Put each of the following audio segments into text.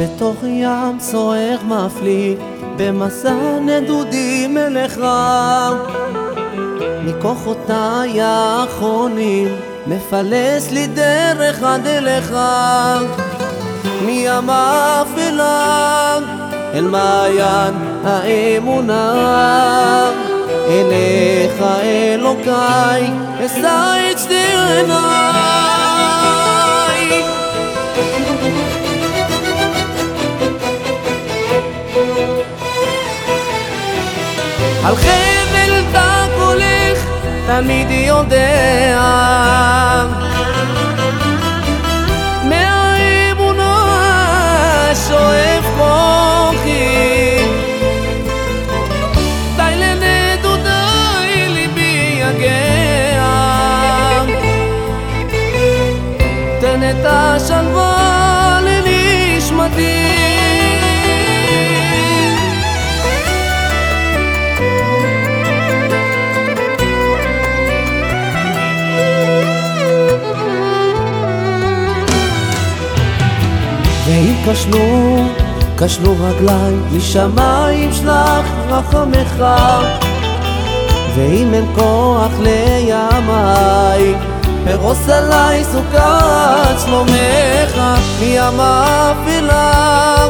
בתוך ים סוער מפליא, במסע נדודים אליך. מכוחותיי האחרונים, מפלס לי דרך עד אליך. מים האפלה אל מעיין האמונה. אליך אלוקיי, אשא את שתי עיניי. על חבל דק הולך, תמיד יודע. מהאמונה שואף כוחי. די לנדודיי ליבי יגע. תן את השלווה כשלו, כשלו רגליי, משמיים שלח רחמך. ואם אין כוח לימיי, פרוס עליי סוכת שלומך. מים האפלה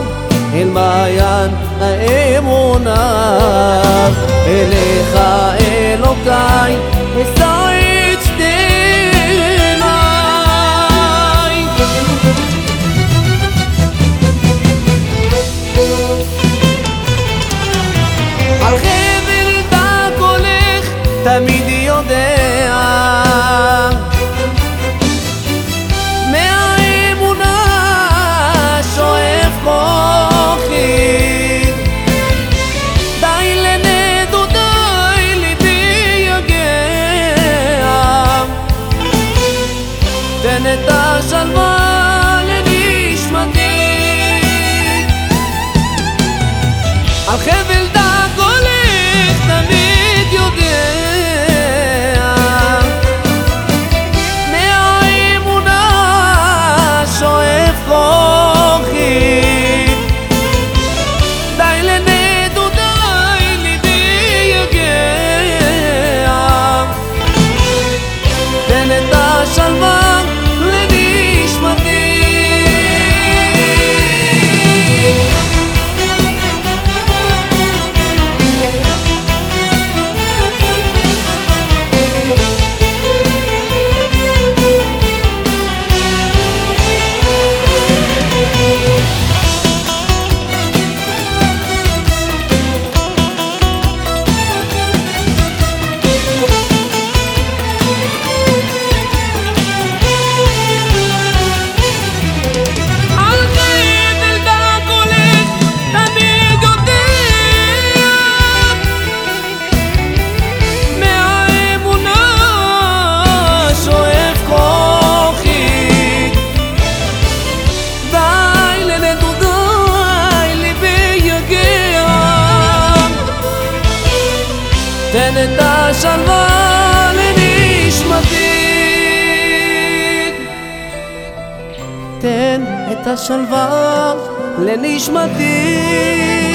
אל מעיין האמונה. אליך תמיד יודע. את השלווה לנשמתי. תן את השלווה לנשמתי